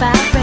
if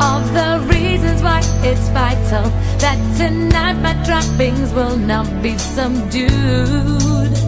Of the reasons why it's vital that tonight my droppings will not be subdued.